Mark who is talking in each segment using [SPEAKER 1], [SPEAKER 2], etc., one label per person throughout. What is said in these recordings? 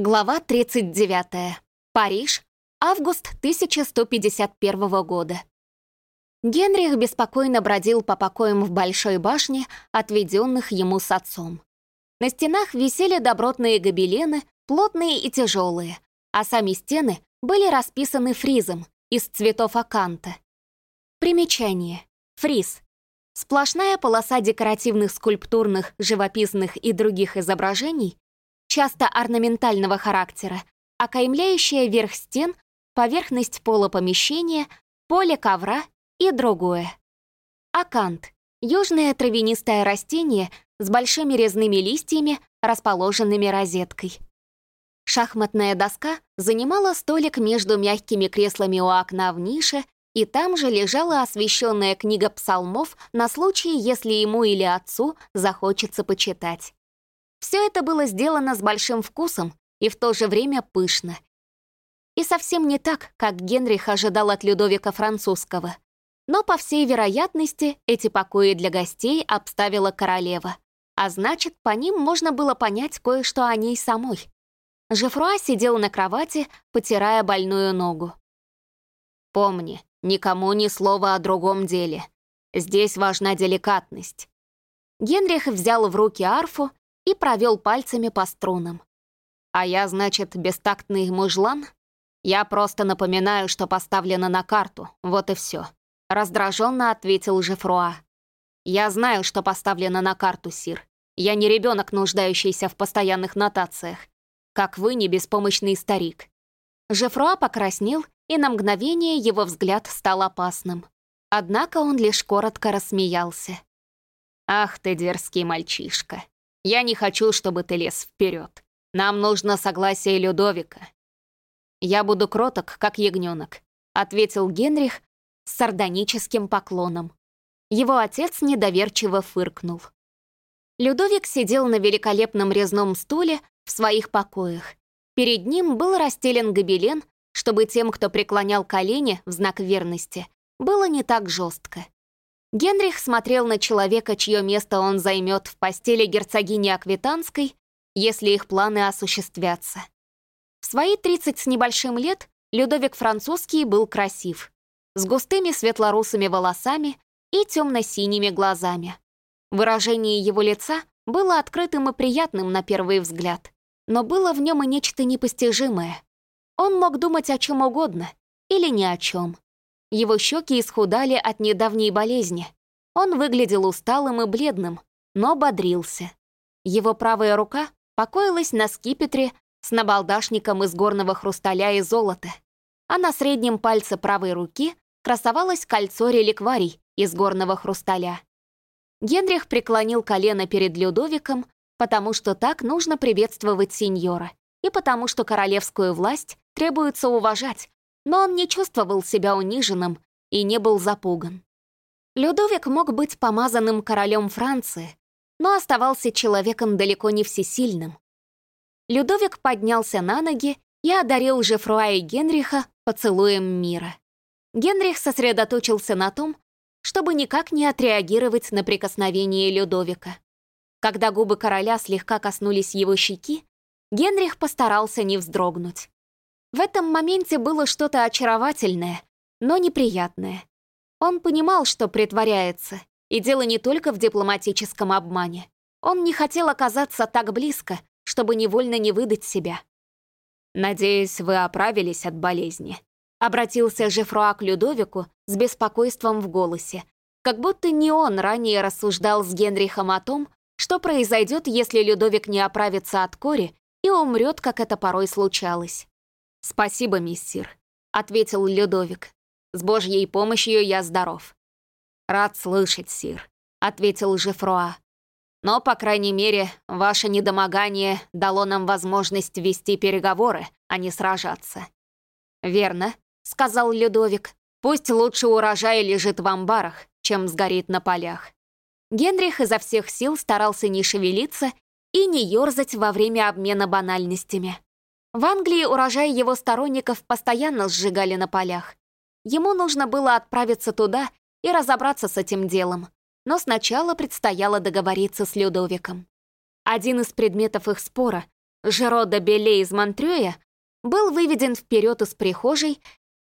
[SPEAKER 1] Глава 39. Париж. Август 1151 года. Генрих беспокойно бродил по покоям в Большой башне, отведенных ему с отцом. На стенах висели добротные гобелены, плотные и тяжелые, а сами стены были расписаны фризом из цветов аканта. Примечание. Фриз. Сплошная полоса декоративных скульптурных, живописных и других изображений, часто орнаментального характера, окаймляющая верх стен, поверхность пола помещения, поле ковра и другое. Акант — южное травянистое растение с большими резными листьями, расположенными розеткой. Шахматная доска занимала столик между мягкими креслами у окна в нише, и там же лежала освещенная книга псалмов на случай, если ему или отцу захочется почитать. Все это было сделано с большим вкусом и в то же время пышно. И совсем не так, как Генрих ожидал от Людовика Французского. Но, по всей вероятности, эти покои для гостей обставила королева. А значит, по ним можно было понять кое-что о ней самой. Жефруа сидел на кровати, потирая больную ногу.
[SPEAKER 2] «Помни, никому ни слова о другом деле. Здесь важна деликатность».
[SPEAKER 1] Генрих взял в руки арфу и провел пальцами по струнам.
[SPEAKER 2] «А я, значит, бестактный мужлан? Я просто напоминаю, что поставлено на карту, вот и все. Раздраженно ответил Жефруа. «Я знаю, что поставлено на карту, Сир. Я не ребенок, нуждающийся в постоянных нотациях. Как вы, не беспомощный старик».
[SPEAKER 1] Жефруа покраснел, и на мгновение его взгляд стал опасным. Однако он лишь коротко рассмеялся.
[SPEAKER 2] «Ах ты дерзкий мальчишка!» Я не хочу, чтобы ты лез вперед. Нам нужно согласие Людовика». «Я буду кроток, как ягненок», — ответил Генрих с сардоническим поклоном. Его отец недоверчиво фыркнул. Людовик сидел на великолепном резном стуле в своих покоях. Перед ним был расстелен гобелен, чтобы тем, кто преклонял колени в знак верности, было не так жестко. Генрих смотрел на человека, чье место он займет в постели герцогини Аквитанской, если их планы осуществятся. В свои 30 с небольшим лет Людовик Французский был красив, с густыми светлорусыми волосами и темно-синими глазами. Выражение его лица было открытым и приятным на первый взгляд, но было в нем и нечто непостижимое. Он мог думать о чем угодно или ни о чем. Его щеки исхудали от недавней болезни. Он выглядел усталым и бледным, но бодрился. Его правая рука покоилась на скипетре с набалдашником из горного хрусталя и золота, а на среднем пальце правой руки красовалось кольцо реликварий из горного хрусталя. Генрих преклонил колено перед Людовиком, потому что так нужно приветствовать сеньора, и потому что королевскую власть требуется уважать, но он не чувствовал себя униженным и не был запуган. Людовик мог быть помазанным королем Франции, но оставался человеком далеко не всесильным. Людовик поднялся на ноги и одарил Жефруа и Генриха поцелуем мира. Генрих сосредоточился на том, чтобы никак не отреагировать на прикосновение Людовика. Когда губы короля слегка коснулись его щеки, Генрих постарался не вздрогнуть. В этом моменте было что-то очаровательное, но неприятное. Он понимал, что притворяется, и дело не только в дипломатическом обмане. Он не хотел оказаться так близко, чтобы невольно не выдать себя. «Надеюсь, вы оправились от болезни», — обратился
[SPEAKER 1] Жефруа к Людовику с беспокойством в голосе, как будто не он ранее рассуждал с Генрихом о том, что произойдет, если Людовик не оправится от кори и умрет, как это порой случалось.
[SPEAKER 2] «Спасибо, миссир», — ответил Людовик. «С Божьей помощью я здоров». «Рад слышать, сир», — ответил Жефруа. «Но, по крайней мере, ваше недомогание дало нам возможность вести переговоры, а не сражаться».
[SPEAKER 1] «Верно», — сказал Людовик. «Пусть лучше урожай лежит в амбарах, чем сгорит на полях». Генрих изо всех сил старался не шевелиться и не ерзать во время обмена банальностями. В Англии урожай его сторонников постоянно сжигали на полях. Ему нужно было отправиться туда и разобраться с этим делом. Но сначала предстояло договориться с Людовиком. Один из предметов их спора Жеро де Беле из Монтрёя, был выведен вперед из прихожей,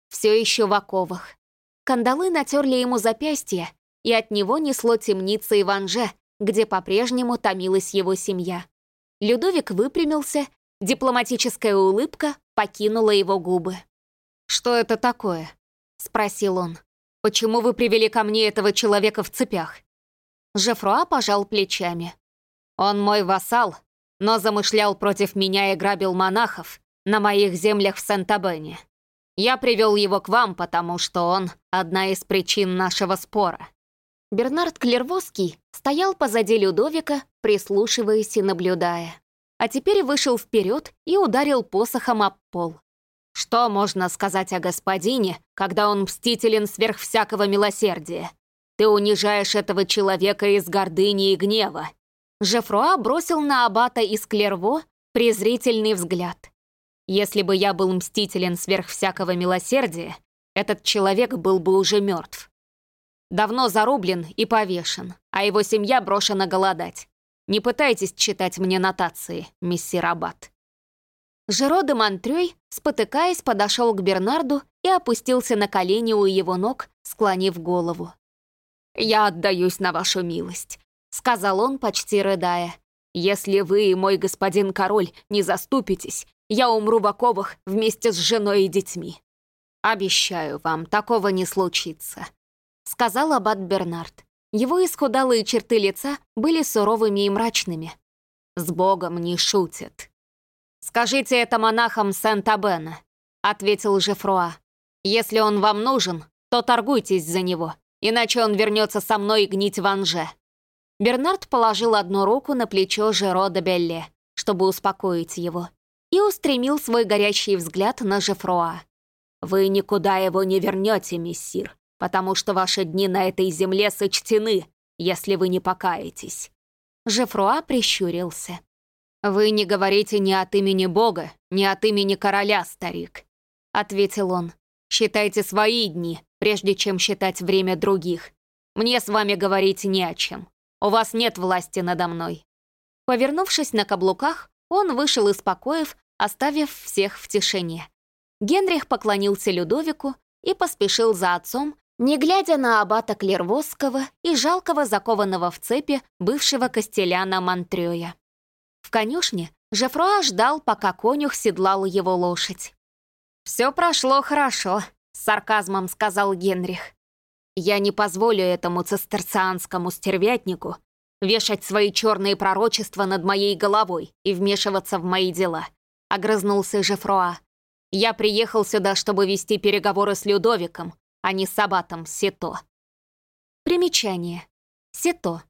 [SPEAKER 1] все еще в оковах. Кандалы натерли ему запястья, и от него несло темница и ванже, где по-прежнему томилась его семья. Людовик выпрямился, дипломатическая улыбка покинула его губы.
[SPEAKER 2] «Что это такое?» — спросил он. «Почему вы привели ко мне этого человека в цепях?»
[SPEAKER 1] Жефруа пожал плечами.
[SPEAKER 2] «Он мой вассал, но замышлял против меня и грабил монахов на моих землях в Сент-Абене. Я привел его к вам, потому что он — одна из причин нашего спора».
[SPEAKER 1] Бернард Клервоский стоял позади Людовика, прислушиваясь и наблюдая. А теперь вышел вперед и ударил посохом об пол.
[SPEAKER 2] Что можно сказать о господине, когда он мстителен сверх всякого милосердия? Ты унижаешь этого человека из гордыни и гнева.
[SPEAKER 1] Жефруа бросил на аббата из Клерво презрительный взгляд.
[SPEAKER 2] Если бы я был мстителен сверх всякого милосердия, этот человек был бы уже мертв. Давно зарублен и повешен, а его семья брошена голодать. Не пытайтесь читать мне нотации, миссир Аббат».
[SPEAKER 1] Жеро де Монтрёй, спотыкаясь, подошел к Бернарду и опустился на колени у его ног, склонив голову.
[SPEAKER 2] «Я отдаюсь на вашу милость», — сказал он, почти рыдая. «Если вы, мой господин король, не заступитесь, я умру в оковах вместе с женой и детьми. Обещаю вам, такого не случится
[SPEAKER 1] сказал аббат Бернард. Его исхудалые черты лица были суровыми и мрачными.
[SPEAKER 2] «С Богом не шутят». «Скажите это монахам Сент-Абена», — ответил Жефруа. «Если он вам нужен, то торгуйтесь за него, иначе он вернется со мной гнить в Анже».
[SPEAKER 1] Бернард положил одну руку на плечо Жеро де Белле, чтобы успокоить его, и устремил свой горящий взгляд на Жефруа.
[SPEAKER 2] «Вы никуда его не вернете, мессир потому что ваши дни на этой земле сочтены, если вы не покаетесь».
[SPEAKER 1] Жефруа прищурился.
[SPEAKER 2] «Вы не говорите ни от имени Бога, ни от имени короля, старик», — ответил он. «Считайте свои дни, прежде чем считать время других. Мне с вами говорить не о чем. У вас нет власти надо мной».
[SPEAKER 1] Повернувшись на каблуках, он вышел из покоев, оставив всех в тишине. Генрих поклонился Людовику и поспешил за отцом, не глядя на аббата Клервосского и жалкого закованного в цепи бывшего костеляна Монтрёя. В конюшне Жефруа ждал, пока конюх седлал его лошадь.
[SPEAKER 2] «Все прошло хорошо», — с сарказмом сказал Генрих. «Я не позволю этому цистерцианскому стервятнику вешать свои черные пророчества над моей головой и вмешиваться в мои дела», — огрызнулся Жефруа. «Я приехал сюда, чтобы вести переговоры с Людовиком, а не с аббатом Сето.
[SPEAKER 1] Примечание. Сето.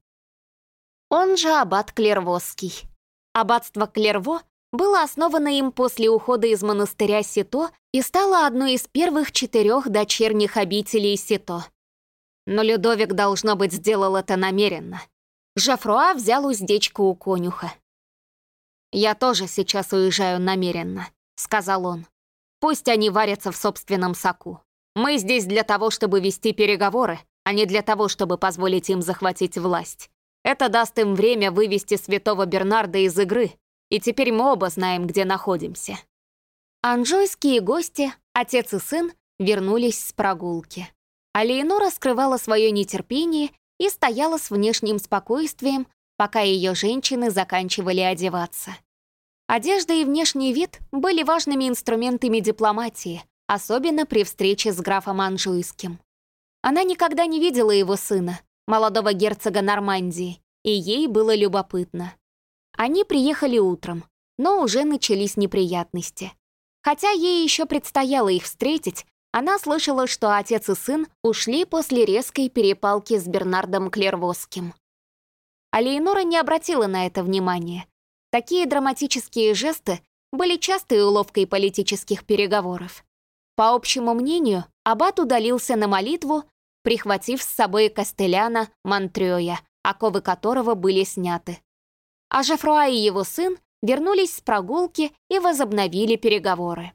[SPEAKER 1] Он же аббат Клервосский. Аббатство Клерво было основано им после ухода из монастыря Сето и стало одной из первых четырех дочерних обителей Сето.
[SPEAKER 2] Но Людовик, должно быть, сделал это намеренно.
[SPEAKER 1] Жафруа взял уздечку у конюха.
[SPEAKER 2] «Я тоже сейчас уезжаю намеренно», — сказал он. «Пусть они варятся в собственном соку. Мы здесь для того, чтобы вести переговоры, а не для того, чтобы позволить им захватить власть. Это даст им время вывести святого Бернарда из игры, и теперь мы оба знаем, где находимся».
[SPEAKER 1] Анжойские гости, отец и сын, вернулись с прогулки. А Леонора скрывала свое нетерпение и стояла с внешним спокойствием, пока ее женщины заканчивали одеваться. Одежда и внешний вид были важными инструментами дипломатии, особенно при встрече с графом Анжуйским. Она никогда не видела его сына, молодого герцога Нормандии, и ей было любопытно. Они приехали утром, но уже начались неприятности. Хотя ей еще предстояло их встретить, она слышала, что отец и сын ушли после резкой перепалки с Бернардом Клервосским. А Леонора не обратила на это внимания. Такие драматические жесты были частой уловкой политических переговоров. По общему мнению, аббат удалился на молитву, прихватив с собой Костеляна Монтрёя, оковы которого были сняты. А Жефруа и его сын вернулись с прогулки и возобновили переговоры.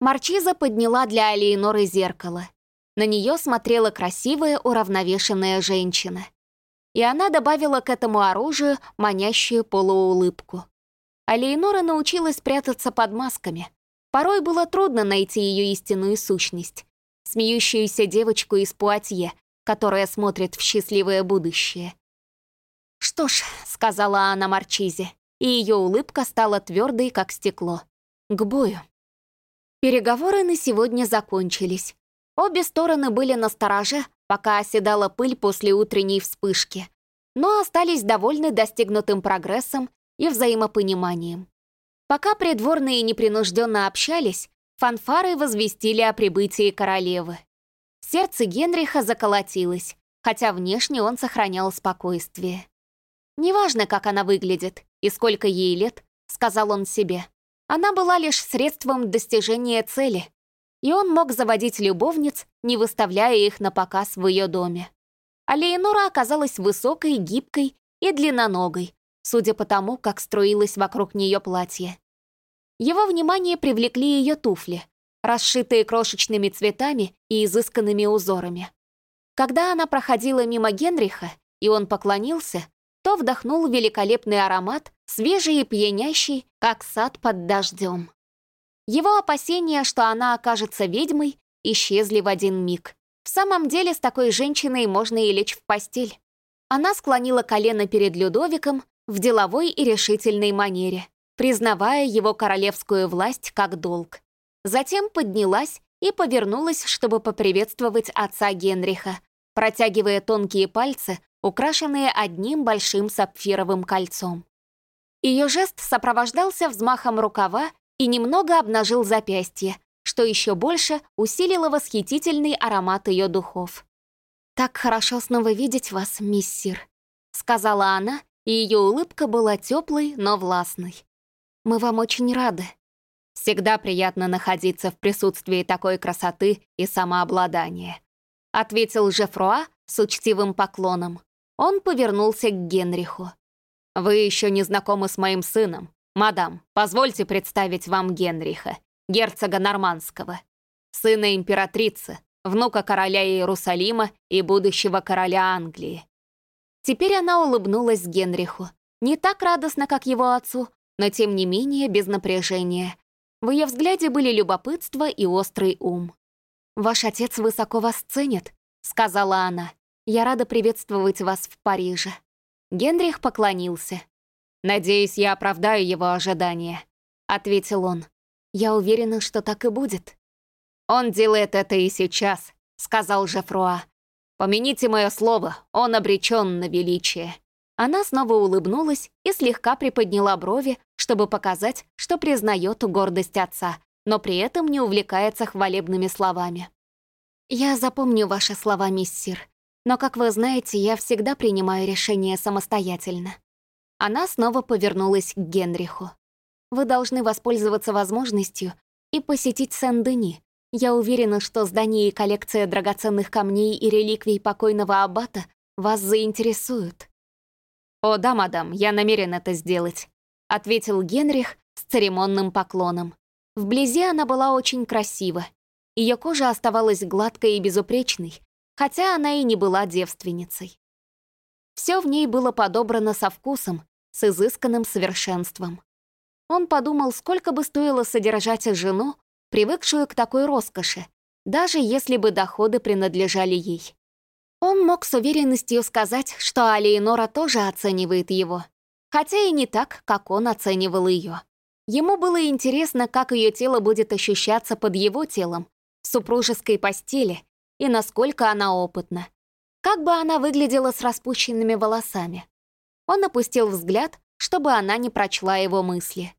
[SPEAKER 1] Марчиза подняла для Алиеноры зеркало. На нее смотрела красивая, уравновешенная женщина. И она добавила к этому оружию манящую полуулыбку. а Леонора научилась прятаться под масками. Порой было трудно найти ее истинную сущность. Смеющуюся девочку из Пуатье, которая смотрит в счастливое будущее. «Что ж», — сказала она Марчизе, и ее улыбка стала твердой, как стекло. «К бою». Переговоры на сегодня закончились. Обе стороны были на стороже, пока оседала пыль после утренней вспышки, но остались довольны достигнутым прогрессом и взаимопониманием. Пока придворные непринужденно общались, фанфары возвестили о прибытии королевы. Сердце Генриха заколотилось, хотя внешне он сохранял спокойствие. «Неважно, как она выглядит и сколько ей лет», — сказал он себе. Она была лишь средством достижения цели, и он мог заводить любовниц, не выставляя их на показ в ее доме. А Леонора оказалась высокой, гибкой и длинноногой, судя по тому, как струилось вокруг нее платье. Его внимание привлекли ее туфли, расшитые крошечными цветами и изысканными узорами. Когда она проходила мимо Генриха, и он поклонился, то вдохнул великолепный аромат, свежий и пьянящий, как сад под дождем. Его опасения, что она окажется ведьмой, исчезли в один миг. В самом деле, с такой женщиной можно и лечь в постель. Она склонила колено перед Людовиком в деловой и решительной манере, признавая его королевскую власть как долг. Затем поднялась и повернулась, чтобы поприветствовать отца Генриха, протягивая тонкие пальцы, украшенные одним большим сапфировым кольцом. Ее жест сопровождался взмахом рукава и немного обнажил запястье, что еще больше усилило восхитительный аромат ее духов. «Так хорошо снова видеть вас, миссир», — сказала она, и ее улыбка была теплой, но властной. «Мы вам очень рады». «Всегда приятно находиться в присутствии такой красоты и самообладания», — ответил Жефруа с учтивым поклоном. Он повернулся к Генриху. «Вы еще не знакомы с моим сыном, «Мадам, позвольте представить вам Генриха, герцога Нормандского, сына императрицы, внука короля Иерусалима и будущего короля Англии». Теперь она улыбнулась Генриху. Не так радостно, как его отцу, но тем не менее без напряжения. В ее взгляде были любопытство и острый ум. «Ваш отец высоко вас ценит», — сказала она. «Я рада приветствовать вас в Париже». Генрих поклонился. «Надеюсь, я оправдаю его ожидания», — ответил он. «Я уверена, что так и будет». «Он делает это и сейчас», — сказал Жефруа. «Помяните мое слово, он обречен на величие». Она снова улыбнулась и слегка приподняла брови, чтобы показать, что признает гордость отца, но при этом не увлекается хвалебными словами. «Я запомню ваши слова, миссир, но, как вы знаете, я всегда принимаю решения самостоятельно. Она снова повернулась к Генриху. «Вы должны воспользоваться возможностью и посетить Сен-Дени. Я уверена, что здание и коллекция драгоценных камней и реликвий покойного аббата вас заинтересуют». «О да, мадам, я намерен это сделать», — ответил Генрих с церемонным поклоном. Вблизи она была очень красива. Ее кожа оставалась гладкой и безупречной, хотя она и не была девственницей. Все в ней было подобрано со вкусом, с изысканным совершенством. Он подумал, сколько бы стоило содержать жену, привыкшую к такой роскоши, даже если бы доходы принадлежали ей. Он мог с уверенностью сказать, что Алиенора тоже оценивает его, хотя и не так, как он оценивал ее. Ему было интересно, как ее тело будет ощущаться под его телом, в супружеской постели, и насколько она опытна. Как бы она выглядела с распущенными волосами. Он опустил взгляд, чтобы она не прочла его мысли.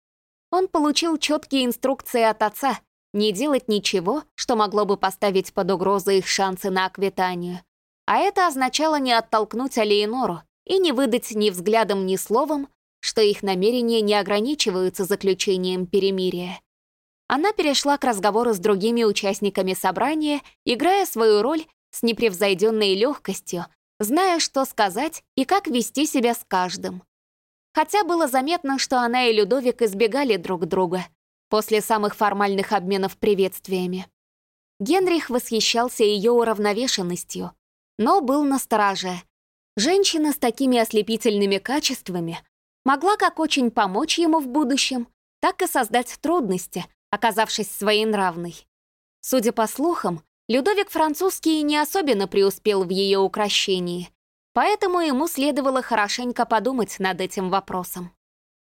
[SPEAKER 1] Он получил четкие инструкции от отца не делать ничего, что могло бы поставить под угрозу их шансы на аквитанию. А это означало не оттолкнуть Алиенору и не выдать ни взглядом, ни словом, что их намерения не ограничиваются заключением перемирия. Она перешла к разговору с другими участниками собрания, играя свою роль с непревзойденной легкостью, зная, что сказать и как вести себя с каждым. Хотя было заметно, что она и Людовик избегали друг друга после самых формальных обменов приветствиями. Генрих восхищался ее уравновешенностью, но был настороже. Женщина с такими ослепительными качествами могла как очень помочь ему в будущем, так и создать трудности, оказавшись своенравной. Судя по слухам, Людовик Французский не особенно преуспел в ее украшении, поэтому ему следовало хорошенько подумать над этим вопросом.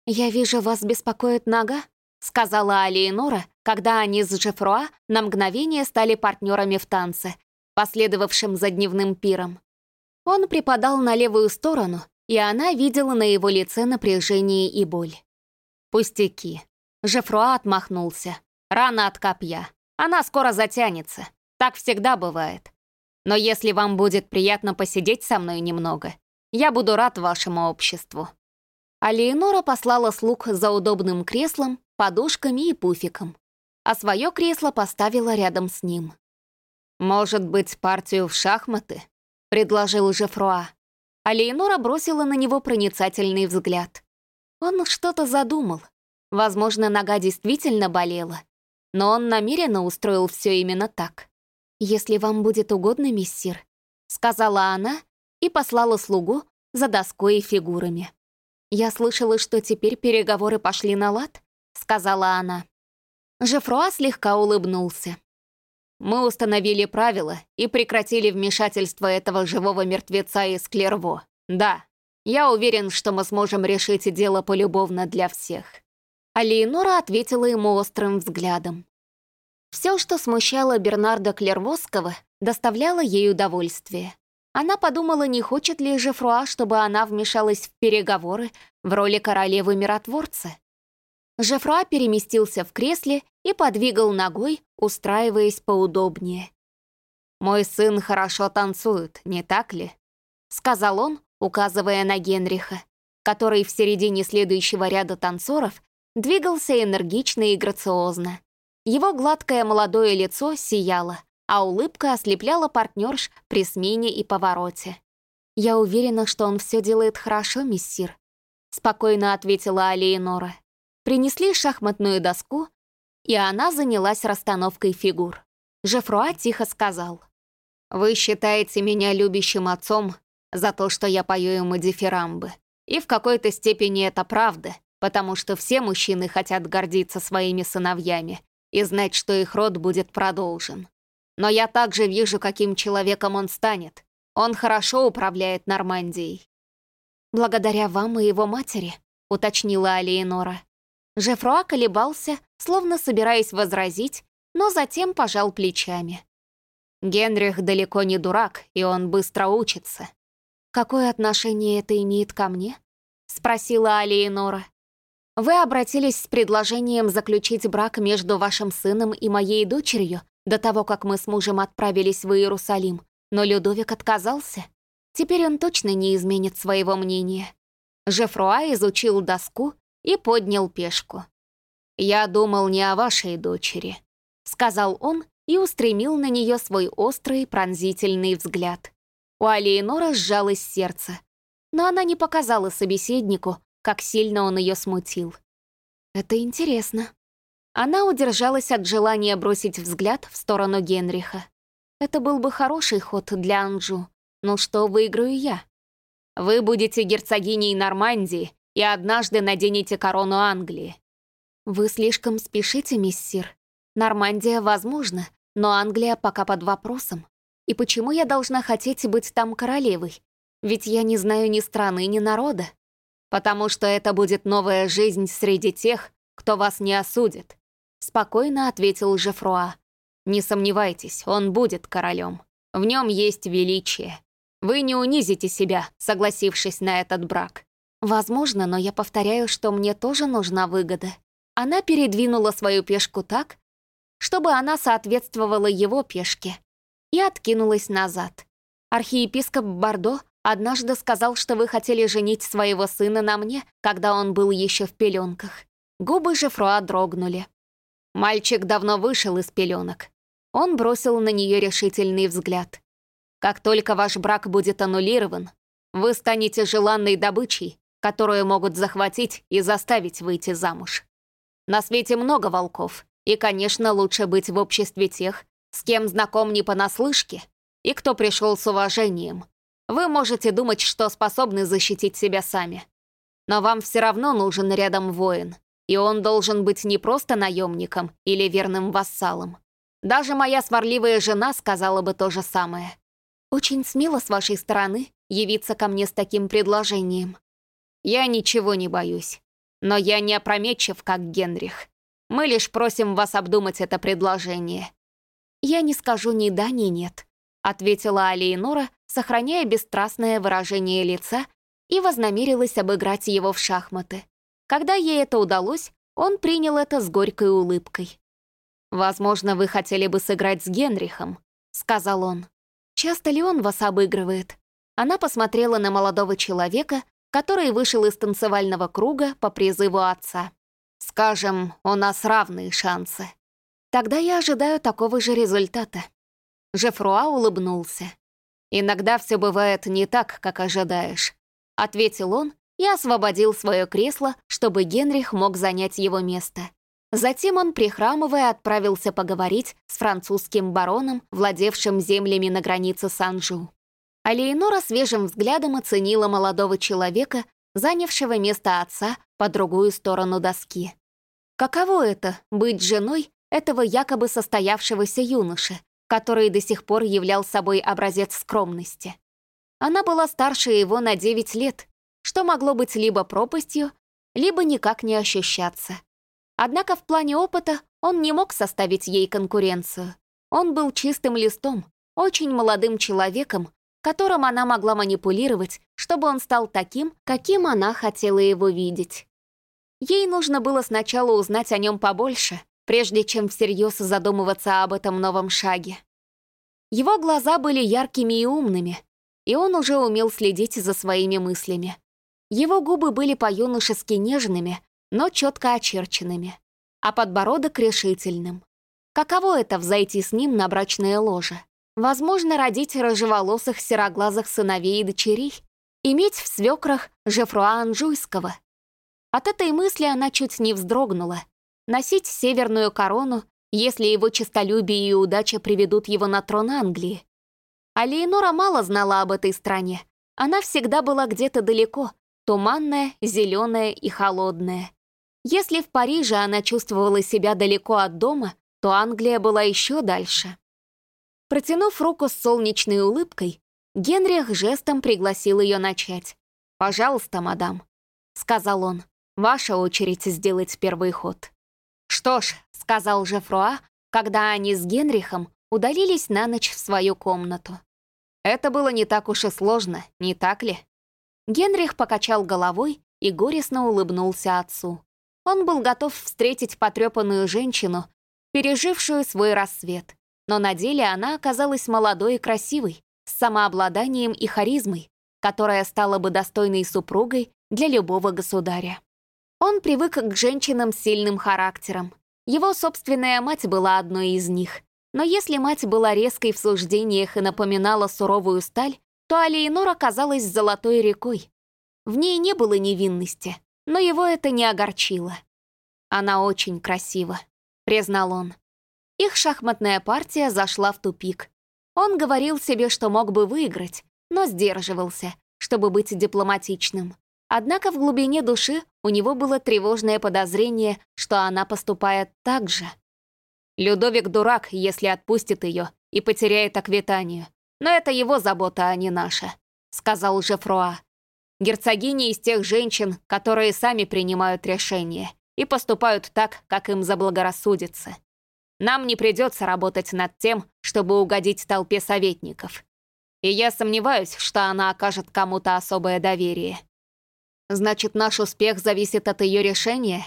[SPEAKER 1] «Я вижу, вас беспокоит нога», — сказала Алиенора, когда они с Жефруа на мгновение стали партнерами в танце, последовавшем за дневным пиром. Он припадал на левую сторону, и она видела на его лице напряжение и боль. «Пустяки». Жефруа отмахнулся. «Рана от копья. Она скоро затянется. Так всегда бывает. Но если вам будет приятно посидеть со мной немного, я буду рад вашему обществу». А Леонора послала слуг за удобным креслом, подушками и пуфиком, а свое кресло поставила рядом с ним. «Может быть, партию в шахматы?» — предложил Жефруа. А Леонора бросила на него проницательный взгляд. Он что-то задумал. Возможно, нога действительно болела, но он намеренно устроил все именно так. «Если вам будет угодно, миссир», — сказала она и послала слугу за доской и фигурами. «Я слышала, что теперь переговоры пошли на лад», — сказала она. Жефруа слегка улыбнулся. «Мы установили правила и прекратили вмешательство этого живого мертвеца из Клерво. Да, я уверен, что мы сможем решить дело полюбовно для всех». А Леонора ответила ему острым взглядом. Все, что смущало Бернарда Клервосского, доставляло ей удовольствие. Она подумала, не хочет ли Жефруа, чтобы она вмешалась в переговоры в роли королевы-миротворца. Жефруа переместился в кресле и подвигал ногой, устраиваясь поудобнее. «Мой сын хорошо танцует, не так ли?» — сказал он, указывая на Генриха, который в середине следующего ряда танцоров двигался энергично и грациозно. Его гладкое молодое лицо сияло, а улыбка ослепляла партнерш при смене и повороте. «Я уверена, что он все делает хорошо, миссир», — спокойно ответила Алиенора. Принесли шахматную доску, и она занялась расстановкой фигур. Жефруа тихо сказал. «Вы считаете меня любящим отцом за то, что я пою ему дифирамбы. И в какой-то степени это правда, потому что все мужчины хотят гордиться своими сыновьями и знать, что их род будет продолжен. Но я также вижу, каким человеком он станет. Он хорошо управляет Нормандией. «Благодаря вам и его матери», — уточнила Алиенора. Жефруа колебался, словно собираясь возразить, но затем пожал плечами. «Генрих далеко не дурак, и он быстро учится». «Какое отношение это имеет ко мне?» — спросила Алиенора. Вы обратились с предложением заключить брак между вашим сыном и моей дочерью до того, как мы с мужем отправились в Иерусалим, но Людовик отказался. Теперь он точно не изменит своего мнения. Жефруа изучил доску и поднял пешку. «Я думал не о вашей дочери», — сказал он и устремил на нее свой острый пронзительный взгляд. У Алиенора сжалось сердце, но она не показала собеседнику, как сильно он ее смутил. Это интересно. Она удержалась от желания бросить взгляд в сторону Генриха. Это был бы хороший ход для Анжу. Но что выиграю я? Вы будете герцогиней Нормандии и однажды наденете корону Англии. Вы слишком спешите, миссир. Нормандия возможно, но Англия пока под вопросом. И почему я должна хотеть быть там королевой? Ведь я не знаю ни страны, ни народа потому что это будет новая жизнь среди тех, кто вас не осудит», — спокойно ответил Жефруа. «Не сомневайтесь, он будет королем. В нем есть величие. Вы не унизите себя, согласившись на этот брак». «Возможно, но я повторяю, что мне тоже нужна выгода». Она передвинула свою пешку так, чтобы она соответствовала его пешке, и откинулась назад. Архиепископ Бордо Однажды сказал, что вы хотели женить своего сына на мне, когда он был еще в пеленках. Губы же Фруа дрогнули. Мальчик давно вышел из пеленок. Он бросил на нее решительный взгляд. Как только ваш брак будет аннулирован, вы станете желанной добычей, которую могут захватить и заставить выйти замуж. На свете много волков, и, конечно, лучше быть в обществе тех, с кем знаком не понаслышке, и кто пришел с уважением, вы можете думать, что способны защитить себя сами.
[SPEAKER 2] Но вам все равно нужен рядом воин, и он должен быть не просто наемником или верным вассалом. Даже моя сварливая жена сказала бы то же самое.
[SPEAKER 1] Очень смело с вашей стороны явиться ко мне с таким предложением.
[SPEAKER 2] Я ничего не боюсь. Но я не опрометчив, как Генрих. Мы лишь просим вас обдумать это предложение».
[SPEAKER 1] «Я не скажу ни да, ни нет», — ответила Алиенора, сохраняя бесстрастное выражение лица и вознамерилась обыграть его в шахматы. Когда ей это удалось, он принял это с горькой улыбкой.
[SPEAKER 2] «Возможно, вы хотели бы сыграть с Генрихом», — сказал он.
[SPEAKER 1] «Часто ли он вас обыгрывает?» Она посмотрела на молодого человека, который вышел из танцевального круга по призыву отца.
[SPEAKER 2] «Скажем, у нас равные шансы».
[SPEAKER 1] «Тогда я ожидаю такого же результата».
[SPEAKER 2] Жефруа улыбнулся. «Иногда все бывает не так, как ожидаешь», — ответил он и освободил свое кресло, чтобы Генрих мог занять его место. Затем он, прихрамывая, отправился поговорить с французским бароном, владевшим землями на границе Санжу. А Леонора свежим взглядом оценила молодого человека, занявшего место отца по другую сторону доски. Каково это — быть женой этого якобы состоявшегося юноши, который до сих пор являл собой образец скромности? Она была старше его на 9 лет, что могло быть либо пропастью, либо никак не ощущаться. Однако в плане опыта он не мог составить ей конкуренцию. Он был чистым листом, очень молодым человеком, которым она могла манипулировать, чтобы он стал таким, каким она хотела его видеть. Ей нужно было сначала узнать о нем побольше, прежде чем всерьез задумываться об этом новом шаге. Его глаза были яркими и умными, и он уже умел следить за своими мыслями. Его губы были по-юношески нежными, но четко очерченными, а подбородок решительным. Каково это взойти с ним на брачное ложе? Возможно, родить рыжеволосых сероглазых сыновей и дочерей, иметь в свекрах Жефруа Анжуйского. От этой мысли она чуть не вздрогнула. Носить северную корону, если его честолюбие и удача приведут его на трон Англии. А Леонора мало знала об этой стране. Она всегда была где-то далеко, туманная, зеленая и холодная. Если в Париже она чувствовала себя далеко от дома, то Англия была еще дальше. Протянув руку с солнечной улыбкой, Генрих жестом пригласил ее начать. «Пожалуйста, мадам», — сказал он, — «ваша очередь сделать первый ход». «Что ж», — сказал Жефруа, когда они с Генрихом удалились на ночь в свою комнату. «Это было не так уж и сложно, не так ли?» Генрих покачал головой и горестно улыбнулся отцу. Он был готов встретить потрепанную женщину, пережившую свой рассвет, но на деле она оказалась молодой и красивой, с самообладанием и харизмой, которая стала бы достойной супругой для любого государя. Он привык к женщинам с сильным характером. Его собственная мать была одной из них. Но если мать была резкой в суждениях и напоминала суровую сталь, то Алиенор оказалась золотой рекой. В ней не было невинности, но его это не огорчило. «Она очень красива», — признал он. Их шахматная партия зашла в тупик. Он говорил себе, что мог бы выиграть, но сдерживался, чтобы быть дипломатичным. Однако в глубине души у него было тревожное подозрение, что она поступает так же. Людовик дурак, если отпустит ее и потеряет Аквитанию. Но это его забота, а не наша, сказал Жефруа. Герцогиня из тех женщин, которые сами принимают решения и поступают так, как им заблагорассудится. Нам не придется работать над тем, чтобы угодить толпе советников. И я сомневаюсь, что она окажет кому-то особое доверие. Значит, наш успех зависит от ее решения?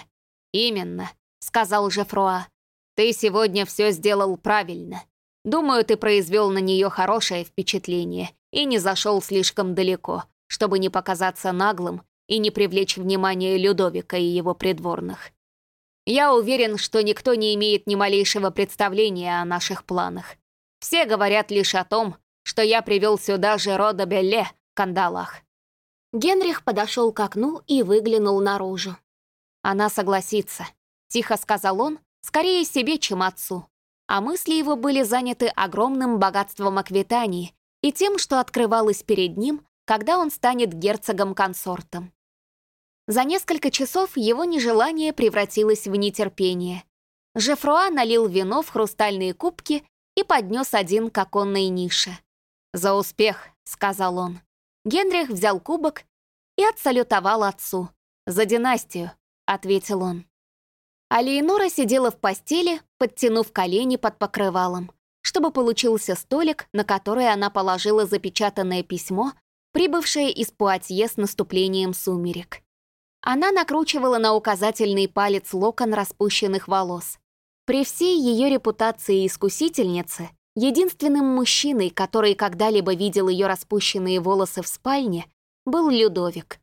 [SPEAKER 2] Именно, сказал Жефруа. Ты сегодня все сделал правильно. Думаю, ты произвел на нее хорошее впечатление и не зашел слишком далеко, чтобы не показаться наглым и не привлечь внимание Людовика и его придворных. Я уверен, что никто не имеет ни малейшего представления о наших планах. Все говорят лишь о том, что я привел сюда Жерода Белле в кандалах». Генрих подошел к окну и выглянул наружу. «Она согласится», — тихо сказал он, скорее себе, чем отцу. А мысли его были заняты огромным богатством Аквитании и тем, что открывалось перед ним, когда он станет герцогом-консортом.
[SPEAKER 1] За несколько часов его нежелание превратилось в нетерпение. Жефруа налил вино в хрустальные кубки и поднес один к оконной нише.
[SPEAKER 2] «За успех!» — сказал он.
[SPEAKER 1] Генрих взял кубок и отсалютовал отцу.
[SPEAKER 2] «За династию!» — ответил он.
[SPEAKER 1] А Леонора сидела в постели, подтянув колени под покрывалом, чтобы получился столик, на который она положила запечатанное письмо, прибывшее из Пуатье с наступлением сумерек. Она накручивала на указательный палец локон распущенных волос. При всей ее репутации искусительницы, единственным мужчиной, который когда-либо видел ее распущенные волосы в спальне, был Людовик.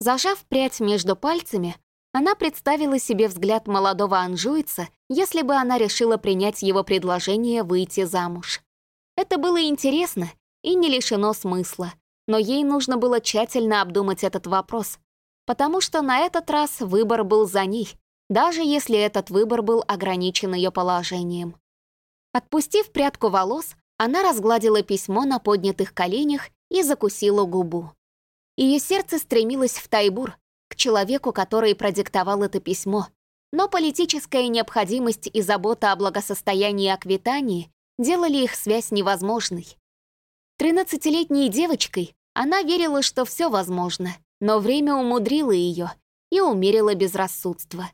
[SPEAKER 1] Зажав прядь между пальцами, она представила себе взгляд молодого анжуйца, если бы она решила принять его предложение выйти замуж. Это было интересно и не лишено смысла, но ей нужно было тщательно обдумать этот вопрос, потому что на этот раз выбор был за ней, даже если этот выбор был ограничен ее положением. Отпустив прядку волос, она разгладила письмо на поднятых коленях и закусила губу. Ее сердце стремилось в Тайбур, к человеку, который продиктовал это письмо, но политическая необходимость и забота о благосостоянии Аквитании делали их связь невозможной. Тринадцатилетней девочкой она верила, что все возможно, но время умудрило ее и умерило безрассудство.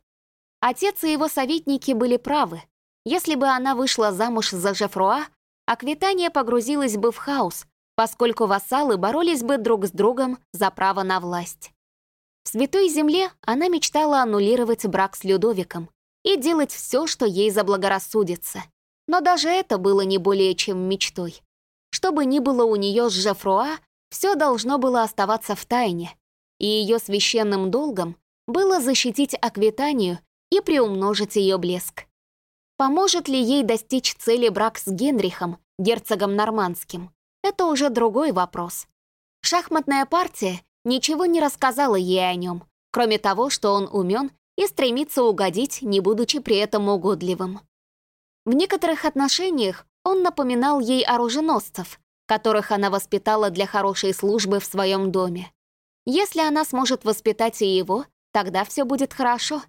[SPEAKER 1] Отец и его советники были правы. Если бы она вышла замуж за Жефруа, Аквитания погрузилась бы в хаос, поскольку вассалы боролись бы друг с другом за право на власть. В Святой Земле она мечтала аннулировать брак с Людовиком и делать все, что ей заблагорассудится. Но даже это было не более чем мечтой. Что бы ни было у нее с Жефруа, все должно было оставаться в тайне, и ее священным долгом было защитить Аквитанию и приумножить ее блеск. Поможет ли ей достичь цели брак с Генрихом, герцогом нормандским? Это уже другой вопрос. Шахматная партия ничего не рассказала ей о нем, кроме того, что он умен и стремится угодить, не будучи при этом угодливым. В некоторых отношениях он напоминал ей оруженосцев, которых она воспитала для хорошей службы в своем доме. Если она сможет воспитать и его, тогда все будет хорошо.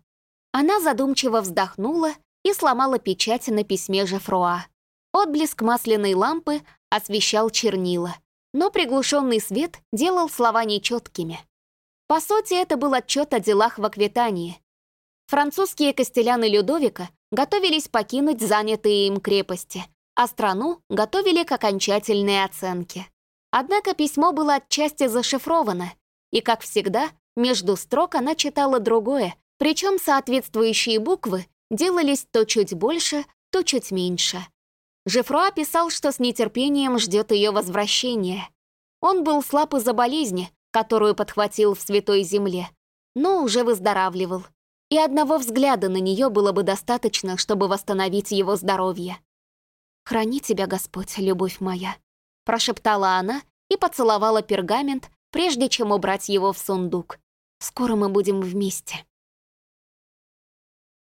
[SPEAKER 1] Она задумчиво вздохнула и сломала печать на письме Жефруа. Отблеск масляной лампы освещал чернила — но приглушенный свет делал слова нечеткими. По сути, это был отчет о делах в Аквитании. Французские костеляны Людовика готовились покинуть занятые им крепости, а страну готовили к окончательной оценке. Однако письмо было отчасти зашифровано, и, как всегда, между строк она читала другое, причем соответствующие буквы делались то чуть больше, то чуть меньше. Жефруа писал, что с нетерпением ждет ее возвращения. Он был слаб из-за болезни, которую подхватил в Святой Земле, но уже выздоравливал. И одного взгляда на нее было бы достаточно, чтобы восстановить его здоровье. «Храни тебя, Господь, любовь моя», — прошептала она и поцеловала пергамент, прежде чем убрать его в сундук. «Скоро мы будем вместе».